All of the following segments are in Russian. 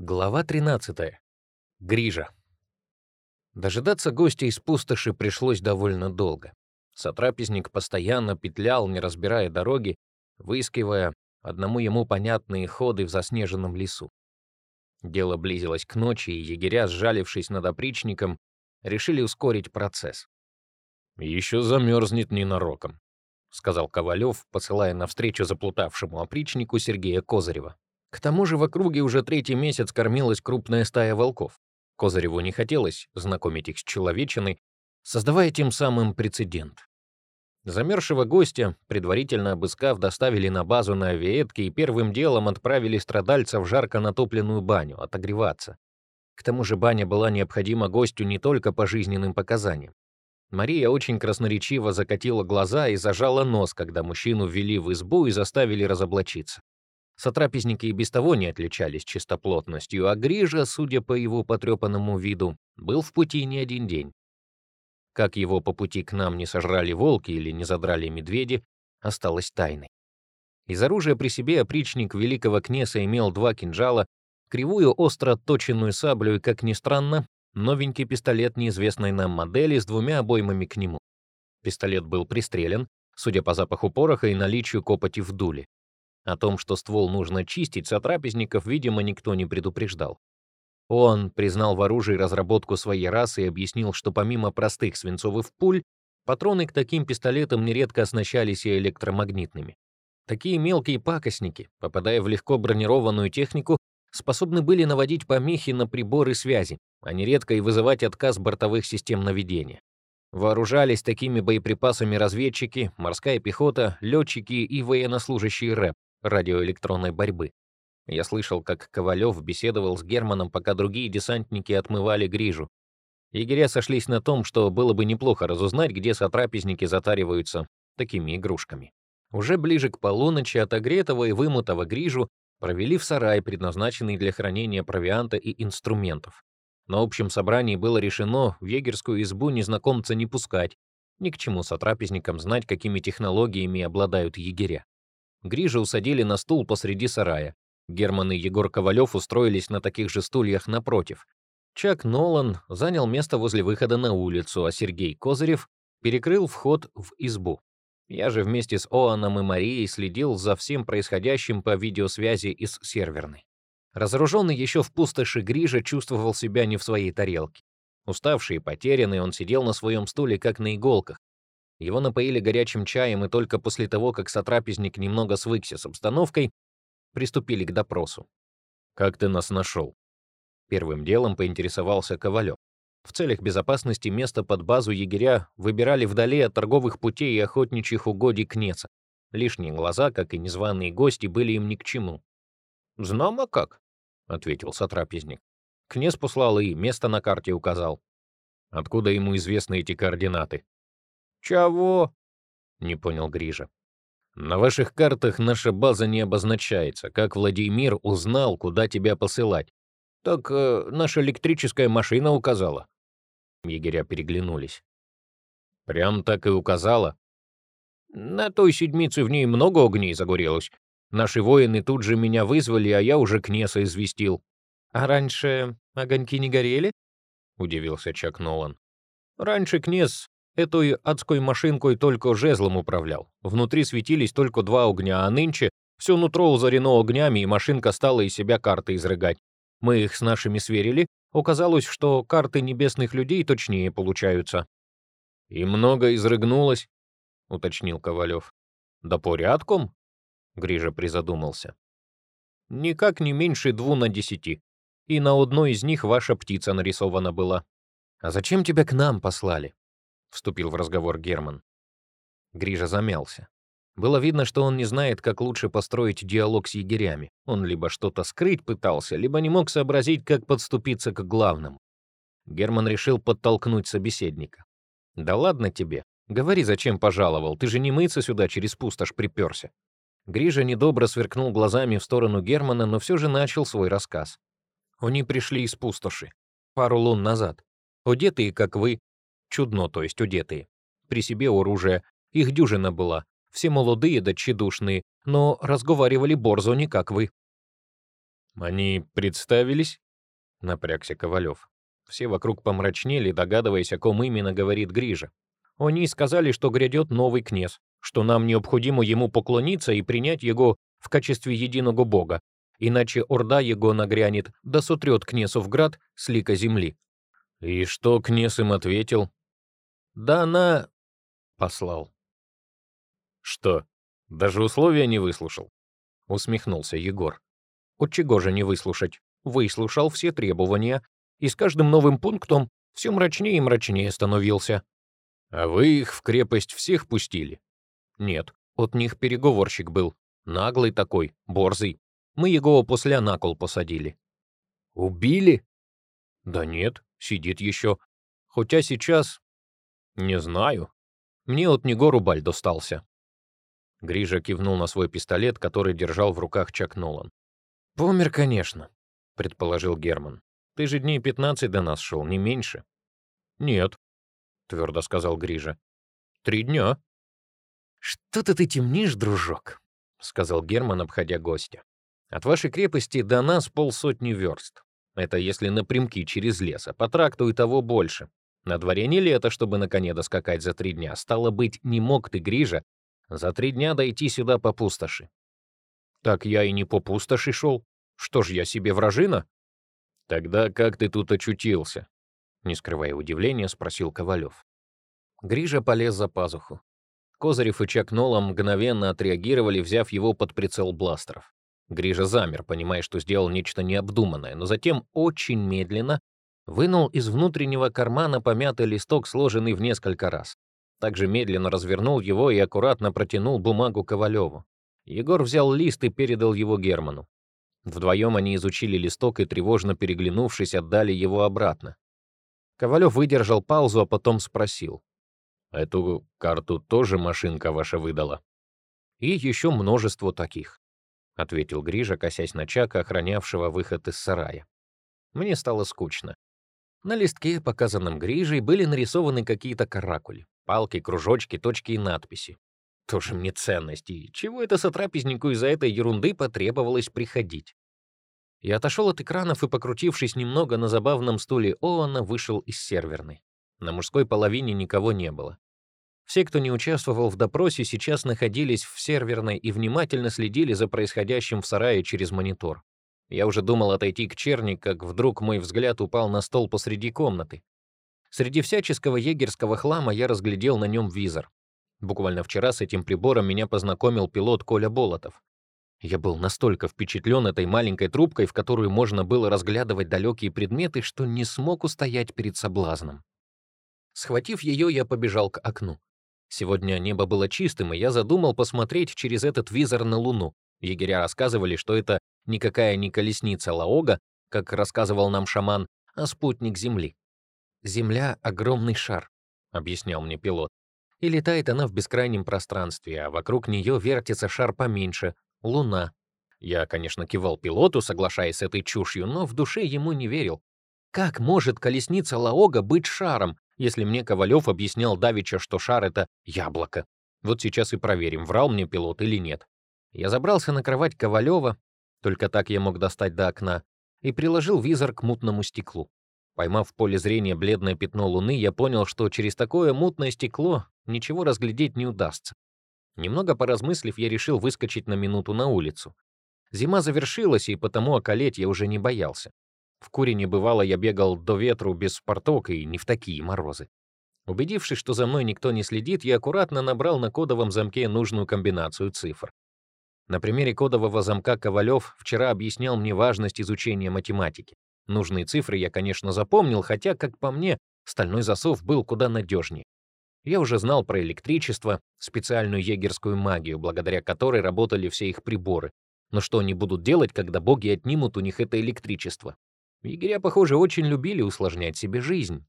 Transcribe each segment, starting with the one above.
Глава 13. Грижа. Дожидаться гостя из пустоши пришлось довольно долго. Сотрапезник постоянно петлял, не разбирая дороги, выискивая одному ему понятные ходы в заснеженном лесу. Дело близилось к ночи, и егеря, сжалившись над опричником, решили ускорить процесс. «Еще замерзнет ненароком», — сказал Ковалев, посылая навстречу заплутавшему опричнику Сергея Козырева. К тому же в округе уже третий месяц кормилась крупная стая волков. Козыреву не хотелось знакомить их с человечиной, создавая тем самым прецедент. Замерзшего гостя, предварительно обыскав, доставили на базу на авиетке и первым делом отправили страдальца в жарко натопленную баню отогреваться. К тому же баня была необходима гостю не только по жизненным показаниям. Мария очень красноречиво закатила глаза и зажала нос, когда мужчину ввели в избу и заставили разоблачиться. Сотрапезники и без того не отличались чистоплотностью, а Грижа, судя по его потрепанному виду, был в пути не один день. Как его по пути к нам не сожрали волки или не задрали медведи, осталось тайной. Из оружия при себе опричник великого князя имел два кинжала, кривую остро отточенную саблю и, как ни странно, новенький пистолет неизвестной нам модели с двумя обоймами к нему. Пистолет был пристрелен, судя по запаху пороха и наличию копоти в дуле. О том, что ствол нужно чистить, сотрапезников, видимо, никто не предупреждал. Он признал в оружии разработку своей расы и объяснил, что помимо простых свинцовых пуль, патроны к таким пистолетам нередко оснащались и электромагнитными. Такие мелкие пакостники, попадая в легко бронированную технику, способны были наводить помехи на приборы связи, а нередко и вызывать отказ бортовых систем наведения. Вооружались такими боеприпасами разведчики, морская пехота, летчики и военнослужащие РЭП, радиоэлектронной борьбы. Я слышал, как Ковалев беседовал с Германом, пока другие десантники отмывали грижу. Егеря сошлись на том, что было бы неплохо разузнать, где сотрапезники затариваются такими игрушками. Уже ближе к полуночи отогретого и вымытого грижу провели в сарай, предназначенный для хранения провианта и инструментов. На общем собрании было решено в егерскую избу незнакомца не пускать, ни к чему сотрапезникам знать, какими технологиями обладают егеря. Грижа усадили на стул посреди сарая. Герман и Егор Ковалев устроились на таких же стульях напротив. Чак Нолан занял место возле выхода на улицу, а Сергей Козырев перекрыл вход в избу. Я же вместе с Оаном и Марией следил за всем происходящим по видеосвязи из серверной. Разоруженный еще в пустоши Грижа чувствовал себя не в своей тарелке. Уставший и потерянный, он сидел на своем стуле, как на иголках. Его напоили горячим чаем, и только после того, как сотрапезник немного свыкся с обстановкой, приступили к допросу. «Как ты нас нашел?» Первым делом поинтересовался Ковалев. В целях безопасности место под базу егеря выбирали вдали от торговых путей и охотничьих угодий Кнеца. Лишние глаза, как и незваные гости, были им ни к чему. «Знамо как», — ответил сотрапезник. Князь послал и место на карте указал. Откуда ему известны эти координаты? «Чего?» — не понял Грижа. «На ваших картах наша база не обозначается. Как Владимир узнал, куда тебя посылать?» «Так э, наша электрическая машина указала». Егеря переглянулись. «Прям так и указала?» «На той седмице в ней много огней загорелось. Наши воины тут же меня вызвали, а я уже Кнеса известил». «А раньше огоньки не горели?» — удивился Чак Нолан. «Раньше Кнес Этой адской машинкой только жезлом управлял. Внутри светились только два огня, а нынче все нутро узарено огнями, и машинка стала из себя карты изрыгать. Мы их с нашими сверили. Оказалось, что карты небесных людей точнее получаются. «И много изрыгнулось?» — уточнил Ковалев. «Да порядком?» — Грижа призадумался. «Никак не меньше дву на десяти. И на одной из них ваша птица нарисована была. А зачем тебя к нам послали?» — вступил в разговор Герман. Грижа замялся. Было видно, что он не знает, как лучше построить диалог с егерями. Он либо что-то скрыть пытался, либо не мог сообразить, как подступиться к главному. Герман решил подтолкнуть собеседника. «Да ладно тебе. Говори, зачем пожаловал. Ты же не мыться сюда через пустошь приперся». Грижа недобро сверкнул глазами в сторону Германа, но все же начал свой рассказ. Они пришли из пустоши. Пару лун назад. Одетые, как вы, Чудно, то есть одетые. При себе оружие. Их дюжина была. Все молодые да тщедушные, но разговаривали борзо не как вы. «Они представились?» — напрягся Ковалев. Все вокруг помрачнели, догадываясь, о ком именно говорит Грижа. Они сказали, что грядет новый князь, что нам необходимо ему поклониться и принять его в качестве единого бога, иначе орда его нагрянет, да сотрет князов град с лика земли. И что князь им ответил? Да она... послал. Что, даже условия не выслушал? Усмехнулся Егор. От чего же не выслушать? Выслушал все требования, и с каждым новым пунктом все мрачнее и мрачнее становился. А вы их в крепость всех пустили? Нет, от них переговорщик был. Наглый такой, борзый. Мы его после на кол посадили. Убили? Да нет, сидит еще. Хотя сейчас... Не знаю. Мне от него рубль достался. Грижа кивнул на свой пистолет, который держал в руках Чак Нолан. «Помер, конечно», — предположил Герман. «Ты же дней 15 до нас шел, не меньше». «Нет», — твердо сказал Грижа. «Три дня». «Что-то ты темнишь, дружок», — сказал Герман, обходя гостя. «От вашей крепости до нас полсотни верст. Это если напрямки через лес, а по тракту и того больше. На дворе не лето, чтобы на коне доскакать за три дня. Стало быть, не мог ты, Грижа, за три дня дойти сюда по пустоши. Так я и не по пустоши шел. Что ж, я себе вражина? Тогда как ты тут очутился? Не скрывая удивления, спросил Ковалев. Грижа полез за пазуху. Козырев и Чак Нола мгновенно отреагировали, взяв его под прицел бластеров. Грижа замер, понимая, что сделал нечто необдуманное, но затем очень медленно вынул из внутреннего кармана помятый листок, сложенный в несколько раз. Также медленно развернул его и аккуратно протянул бумагу Ковалеву. Егор взял лист и передал его Герману. Вдвоем они изучили листок и, тревожно переглянувшись, отдали его обратно. Ковалев выдержал паузу, а потом спросил. «Эту карту тоже машинка ваша выдала?» «И еще множество таких», — ответил Грижа, косясь на Чака, охранявшего выход из сарая. Мне стало скучно. На листке, показанном Грижей, были нарисованы какие-то каракули. Палки, кружочки, точки и надписи. Тоже мне ценности. Чего это сотрапезнику из-за этой ерунды потребовалось приходить? Я отошел от экранов и, покрутившись немного на забавном стуле Оуэна, вышел из серверной. На мужской половине никого не было. Все, кто не участвовал в допросе, сейчас находились в серверной и внимательно следили за происходящим в сарае через монитор. Я уже думал отойти к черни, как вдруг мой взгляд упал на стол посреди комнаты. Среди всяческого егерского хлама я разглядел на нем визор. Буквально вчера с этим прибором меня познакомил пилот Коля Болотов. Я был настолько впечатлен этой маленькой трубкой, в которую можно было разглядывать далекие предметы, что не смог устоять перед соблазном. Схватив ее, я побежал к окну. Сегодня небо было чистым, и я задумал посмотреть через этот визор на Луну. Егеря рассказывали, что это никакая не колесница Лаога, как рассказывал нам шаман, а спутник Земли. Земля — огромный шар, — объяснял мне пилот. И летает она в бескрайнем пространстве, а вокруг нее вертится шар поменьше — Луна. Я, конечно, кивал пилоту, соглашаясь с этой чушью, но в душе ему не верил. Как может колесница Лаога быть шаром, если мне Ковалев объяснял Давича, что шар — это яблоко? Вот сейчас и проверим, врал мне пилот или нет. Я забрался на кровать Ковалева, только так я мог достать до окна, и приложил визор к мутному стеклу. Поймав в поле зрения бледное пятно луны, я понял, что через такое мутное стекло ничего разглядеть не удастся. Немного поразмыслив, я решил выскочить на минуту на улицу. Зима завершилась, и потому околеть я уже не боялся. В Курине бывало я бегал до ветру без спарток и не в такие морозы. Убедившись, что за мной никто не следит, я аккуратно набрал на кодовом замке нужную комбинацию цифр. На примере кодового замка Ковалев вчера объяснял мне важность изучения математики. Нужные цифры я, конечно, запомнил, хотя, как по мне, стальной засов был куда надежнее. Я уже знал про электричество, специальную егерскую магию, благодаря которой работали все их приборы. Но что они будут делать, когда боги отнимут у них это электричество? Егеря, похоже, очень любили усложнять себе жизнь.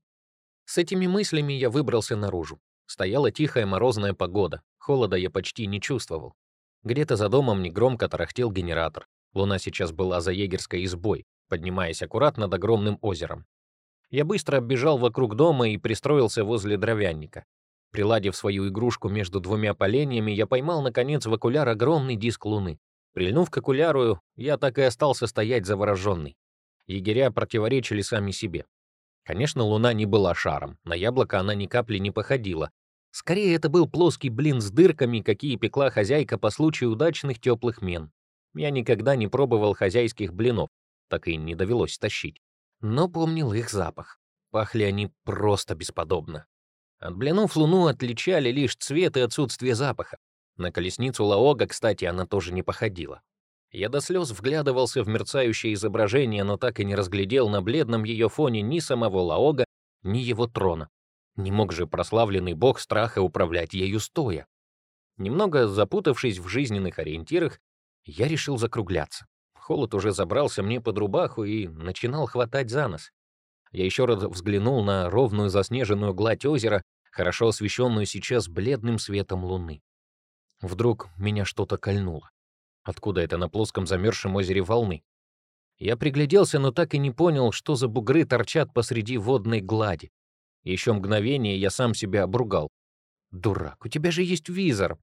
С этими мыслями я выбрался наружу. Стояла тихая морозная погода, холода я почти не чувствовал. Где-то за домом негромко тарахтел генератор. Луна сейчас была за егерской избой, поднимаясь аккуратно над огромным озером. Я быстро оббежал вокруг дома и пристроился возле дровянника. Приладив свою игрушку между двумя поленьями, я поймал, наконец, в окуляр огромный диск Луны. Прильнув к окуляру, я так и остался стоять завороженный. Егеря противоречили сами себе. Конечно, луна не была шаром, на яблоко она ни капли не походила. Скорее, это был плоский блин с дырками, какие пекла хозяйка по случаю удачных теплых мен. Я никогда не пробовал хозяйских блинов, так и не довелось тащить. Но помнил их запах. Пахли они просто бесподобно. От блинов луну отличали лишь цвет и отсутствие запаха. На колесницу Лаога, кстати, она тоже не походила. Я до слез вглядывался в мерцающее изображение, но так и не разглядел на бледном ее фоне ни самого Лаога, ни его трона. Не мог же прославленный бог страха управлять ею стоя. Немного запутавшись в жизненных ориентирах, я решил закругляться. Холод уже забрался мне под рубаху и начинал хватать за нос. Я еще раз взглянул на ровную заснеженную гладь озера, хорошо освещенную сейчас бледным светом луны. Вдруг меня что-то кольнуло. Откуда это на плоском замерзшем озере волны? Я пригляделся, но так и не понял, что за бугры торчат посреди водной глади. Еще мгновение я сам себя обругал. «Дурак, у тебя же есть визор!»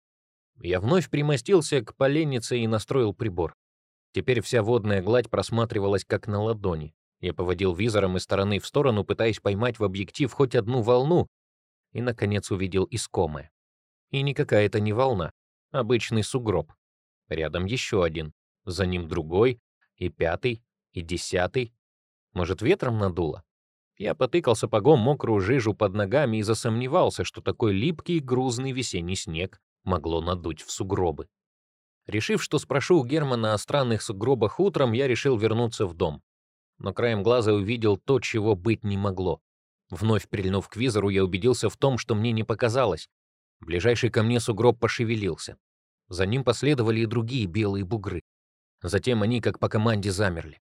Я вновь примостился к поленнице и настроил прибор. Теперь вся водная гладь просматривалась как на ладони. Я поводил визором из стороны в сторону, пытаясь поймать в объектив хоть одну волну, и, наконец, увидел искомое. И никакая это не волна, обычный сугроб. Рядом еще один, за ним другой, и пятый, и десятый. Может, ветром надуло? Я потыкал сапогом мокрую жижу под ногами и засомневался, что такой липкий и грузный весенний снег могло надуть в сугробы. Решив, что спрошу у Германа о странных сугробах утром, я решил вернуться в дом. Но краем глаза увидел то, чего быть не могло. Вновь прильнув к визору, я убедился в том, что мне не показалось. Ближайший ко мне сугроб пошевелился. За ним последовали и другие белые бугры. Затем они, как по команде, замерли.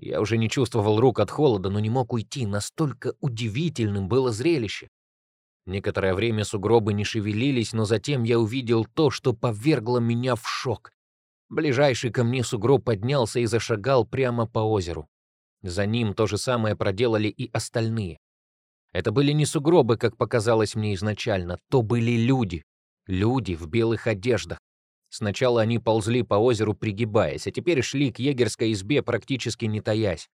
Я уже не чувствовал рук от холода, но не мог уйти. Настолько удивительным было зрелище. Некоторое время сугробы не шевелились, но затем я увидел то, что повергло меня в шок. Ближайший ко мне сугроб поднялся и зашагал прямо по озеру. За ним то же самое проделали и остальные. Это были не сугробы, как показалось мне изначально, то были люди. Люди в белых одеждах. Сначала они ползли по озеру, пригибаясь, а теперь шли к егерской избе, практически не таясь.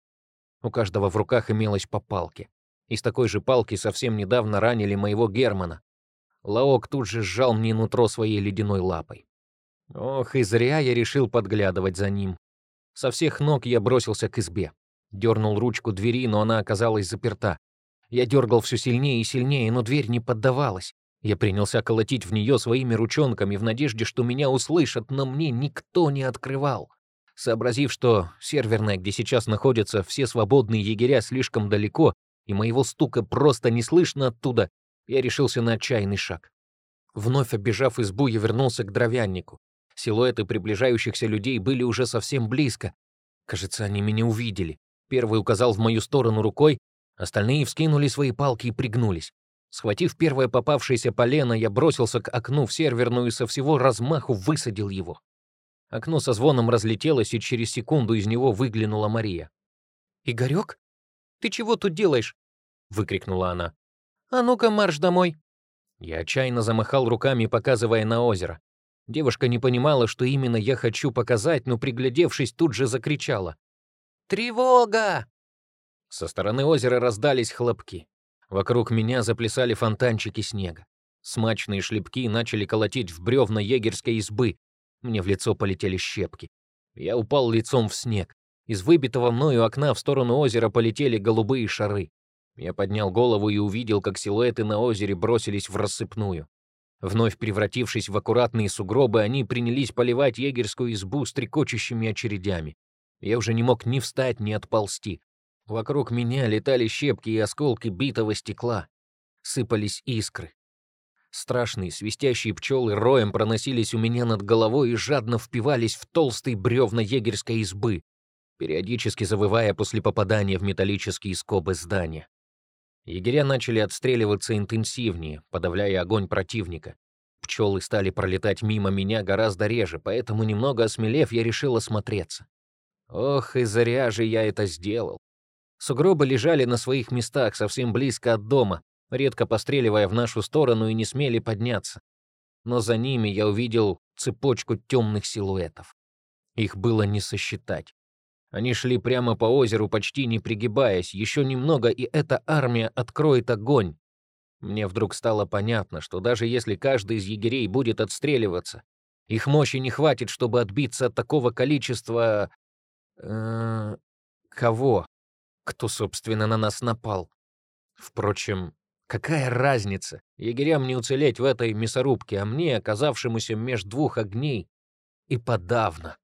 У каждого в руках имелось по палке. Из такой же палки совсем недавно ранили моего Германа. Лаок тут же сжал мне нутро своей ледяной лапой. Ох, и зря я решил подглядывать за ним. Со всех ног я бросился к избе. Дернул ручку двери, но она оказалась заперта. Я дергал все сильнее и сильнее, но дверь не поддавалась. Я принялся колотить в нее своими ручонками в надежде, что меня услышат, но мне никто не открывал. Сообразив, что серверная, где сейчас находятся все свободные егеря, слишком далеко, и моего стука просто не слышно оттуда, я решился на отчаянный шаг. Вновь оббежав избу, я вернулся к дровяннику. Силуэты приближающихся людей были уже совсем близко. Кажется, они меня увидели. Первый указал в мою сторону рукой, остальные вскинули свои палки и пригнулись. Схватив первое попавшееся полено, я бросился к окну в серверную и со всего размаху высадил его. Окно со звоном разлетелось, и через секунду из него выглянула Мария. «Игорёк, ты чего тут делаешь?» — выкрикнула она. «А ну-ка, марш домой!» Я отчаянно замахал руками, показывая на озеро. Девушка не понимала, что именно я хочу показать, но, приглядевшись, тут же закричала. «Тревога!» Со стороны озера раздались хлопки. Вокруг меня заплясали фонтанчики снега. Смачные шлепки начали колотить в бревна егерской избы. Мне в лицо полетели щепки. Я упал лицом в снег. Из выбитого мною окна в сторону озера полетели голубые шары. Я поднял голову и увидел, как силуэты на озере бросились в рассыпную. Вновь превратившись в аккуратные сугробы, они принялись поливать егерскую избу стрекочущими очередями. Я уже не мог ни встать, ни отползти. Вокруг меня летали щепки и осколки битого стекла. Сыпались искры. Страшные свистящие пчелы роем проносились у меня над головой и жадно впивались в толстые бревна егерской избы, периодически завывая после попадания в металлические скобы здания. Егеря начали отстреливаться интенсивнее, подавляя огонь противника. Пчелы стали пролетать мимо меня гораздо реже, поэтому, немного осмелев, я решил осмотреться. Ох, и зря же я это сделал. Сугробы лежали на своих местах, совсем близко от дома, редко постреливая в нашу сторону и не смели подняться. Но за ними я увидел цепочку темных силуэтов. Их было не сосчитать. Они шли прямо по озеру, почти не пригибаясь. Еще немного, и эта армия откроет огонь. Мне вдруг стало понятно, что даже если каждый из егерей будет отстреливаться, их мощи не хватит, чтобы отбиться от такого количества... Э, кого? Кто, собственно, на нас напал? Впрочем, какая разница? Егерям не уцелеть в этой мясорубке, а мне, оказавшемуся меж двух огней, и подавно.